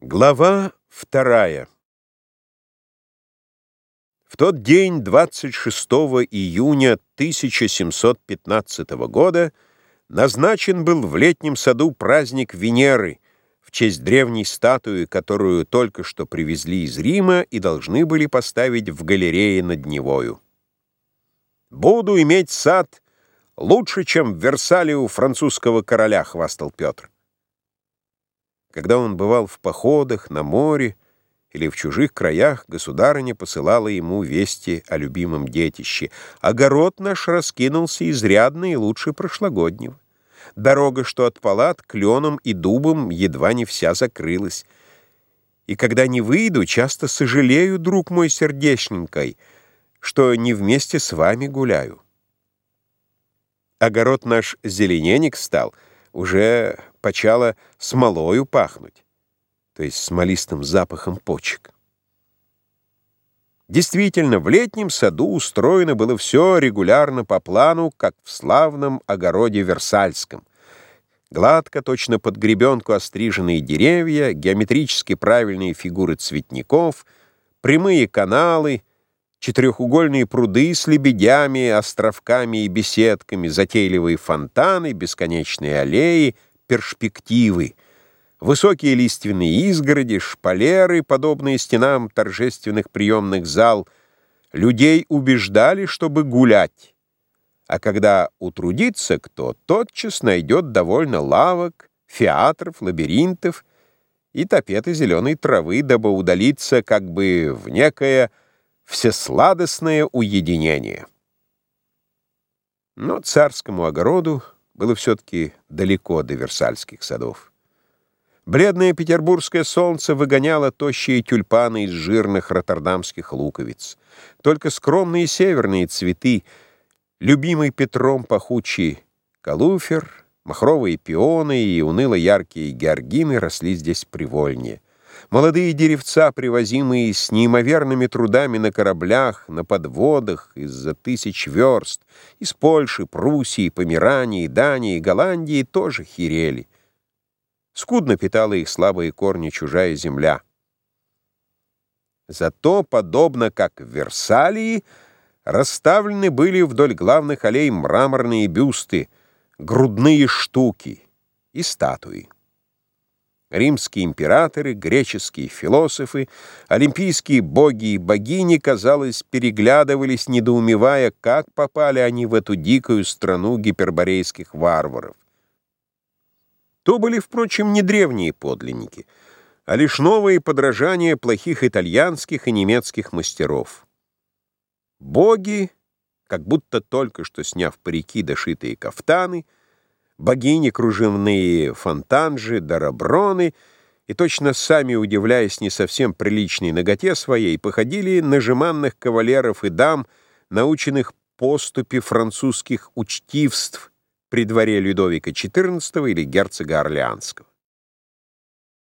Глава вторая В тот день, 26 июня 1715 года, назначен был в летнем саду праздник Венеры в честь древней статуи, которую только что привезли из Рима и должны были поставить в галерее над Невою. «Буду иметь сад лучше, чем в Версале у французского короля», — хвастал Петр. Когда он бывал в походах, на море или в чужих краях, государыня посылала ему вести о любимом детище. Огород наш раскинулся изрядно и лучше прошлогоднего. Дорога, что от палат, кленом и дубом, едва не вся закрылась. И когда не выйду, часто сожалею, друг мой сердечненькой, что не вместе с вами гуляю. Огород наш зелененек стал — уже почало смолою пахнуть, то есть смолистым запахом почек. Действительно, в летнем саду устроено было все регулярно по плану, как в славном огороде Версальском. Гладко, точно под гребенку остриженные деревья, геометрически правильные фигуры цветников, прямые каналы — четырехугольные пруды с лебедями, островками и беседками, затейливые фонтаны, бесконечные аллеи, перспективы, высокие лиственные изгороди, шпалеры, подобные стенам торжественных приемных зал, людей убеждали, чтобы гулять. А когда утрудится кто, тотчас найдет довольно лавок, фиатров, лабиринтов и топеты зеленой травы, дабы удалиться как бы в некое всесладостное уединение. Но царскому огороду было все-таки далеко до Версальских садов. Бледное петербургское солнце выгоняло тощие тюльпаны из жирных роттердамских луковиц. Только скромные северные цветы, любимый Петром пахучий калуфер, махровые пионы и уныло яркие георгины росли здесь привольнее. Молодые деревца, привозимые с неимоверными трудами на кораблях, на подводах из-за тысяч верст, из Польши, Пруссии, Померании, Дании, Голландии, тоже херели. Скудно питала их слабые корни чужая земля. Зато, подобно как в Версалии, расставлены были вдоль главных аллей мраморные бюсты, грудные штуки и статуи. Римские императоры, греческие философы, олимпийские боги и богини, казалось, переглядывались, недоумевая, как попали они в эту дикую страну гиперборейских варваров. То были, впрочем, не древние подлинники, а лишь новые подражания плохих итальянских и немецких мастеров. Боги, как будто только что сняв парики дошитые кафтаны, — богини кружевные фонтанжи, дараброны, и точно сами, удивляясь не совсем приличной ноготе своей, походили на жеманных кавалеров и дам, наученных поступе французских учтивств при дворе Людовика XIV или герцога Орлеанского.